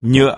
nhựa.